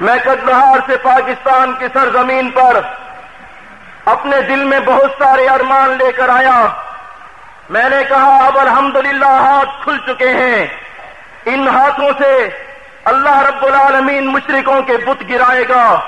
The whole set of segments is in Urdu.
میں کدہار سے پاکستان کی سرزمین پر اپنے دل میں بہت سارے ارمان لے کر آیا۔ میں نے کہا، اب الحمدللہ ہاتھ کھل چکے ہیں۔ ان ہاتھوں سے اللہ رب العالمین مشرقوں کے بت گرائے گا۔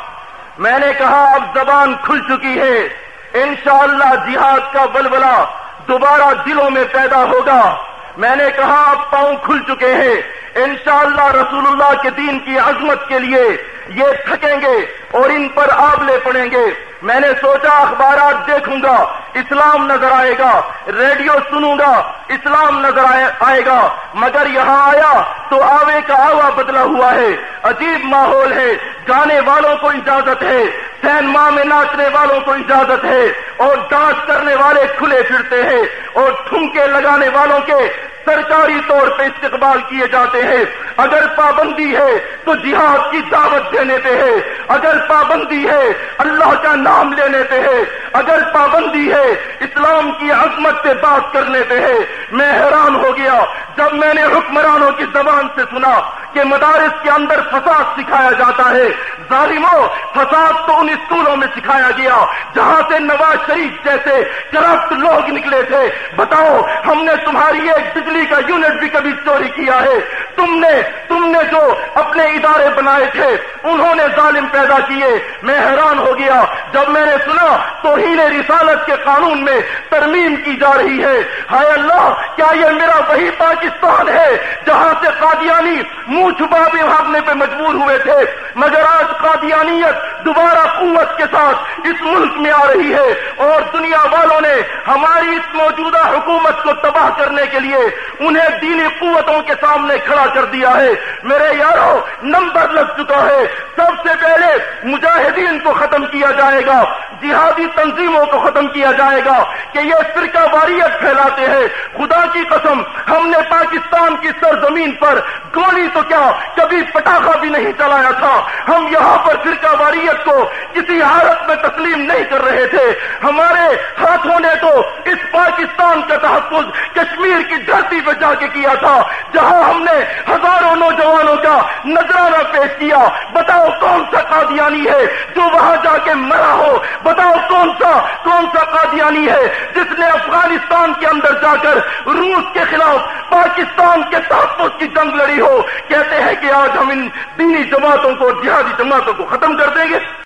میں نے کہا، اب زبان کھل چکی ہے۔ انشاءاللہ جہاد کا بلبلا دوبارہ دلوں میں پیدا ہوگا۔ میں نے کہا، اب پاؤں کھل چکے ہیں۔ انشاءاللہ رسول اللہ کے دین کی عظمت کے لیے یہ تھکیں گے اور ان پر آبلے پڑیں گے۔ میں نے سوچا، اخبارات دیکھوں گا۔ اسلام نظر آئے گا، ریڈیو سنوں گا، اسلام نظر آئے گا۔ مگر یہاں آیا تو آوے کا آوا بدلا ہوا ہے۔ عجیب ماحول ہے۔ گانے والوں کو اجازت ہے۔ سینما میں ناچنے والوں کو اجازت ہے۔ اور ڈانس کرنے والے کھلے پھرتے ہیں۔ اور ٹھمکے لگانے والوں کے سرکاری طور پہ استقبال کیے جاتے ہیں۔ اگر پابندی ہے تو جہاد کی دعوت دینے پہ ہے اگر پابندی ہے، اللہ کا نام لینے پہ ہے اگر پابندی ہے اسلام کی عظمت سے بات کرنے پہ ہے۔ میں حیران ہو گیا جب میں نے حکمرانوں کی زبان سے سنا کہ مدارس کے اندر فساد سکھایا جاتا ہے۔ ظالموں، فساد تو ان اسکولوں میں سکھایا گیا جہاں سے نواز شریف جیسے کرپٹ لوگ نکلے تھے۔ بتاؤ، ہم نے تمہاری ایک بجلی کا یونٹ بھی کبھی چوری کیا ہے؟ تم نے تم نے جو اپنے ادارے بنائے تھے، انہوں نے ظالم پیدا کیے، میں حیران ہو گیا۔ جب میں نے سنا تو ہی رسالت کے قانون میں ترمیم کی جا رہی ہے۔ ہائے اللہ، کیا یہ میرا وہی پاکستان ہے، جہاں سے قادیانی منہ چھپا بھی بھاگنے پہ مجبور ہوئے تھے، مگر آج قادیانیت دوبارہ قوت کے ساتھ اس ملک میں آ رہی ہے۔ اور دنیا والوں نے ہماری اس موجودہ حکومت کو تباہ کرنے کے لیے انہیں دینی قوتوں کے سامنے کھڑا کر دیا ہے۔ میرے یارو، نمبر لگ چکا ہے۔ سب سے پہلے مجاہدین کو ختم کیا جائے گا۔ جہادی تنظیموں کو ختم کیا جائے گا کہ یہ فرقہ واریت پھیلاتے ہیں۔ خدا کی قسم، ہم نے پاکستان کی سرزمین پر گولی تو کیا کبھی پٹاخہ بھی نہیں چلایا تھا۔ ہم یہاں پر فرقہ واریت کو کسی حالت میں تسلیم نہیں کر رہے تھے۔ ہمارے ہاتھوں نے تو اس پاکستان کا تحفظ کشمیر کی دھرتی پہ جا کے کیا تھا، جہاں ہم نے ہزاروں نوجوانوں کا نظرانہ پیش کیا۔ بتاؤ کون سا قادیانی ہے جو وہاں جا کے مرا ہو؟ بتاؤ کون سا کون سا قادیانی ہے جس نے افغانستان کے اندر جا کر روس کے خلاف پاکستان کے تحفظ کی جنگ لڑی ہو؟ کہتے ہیں کہ آج ہم ان دینی جماعتوں کو جہادی جماعتوں کو ختم کر دیں گے۔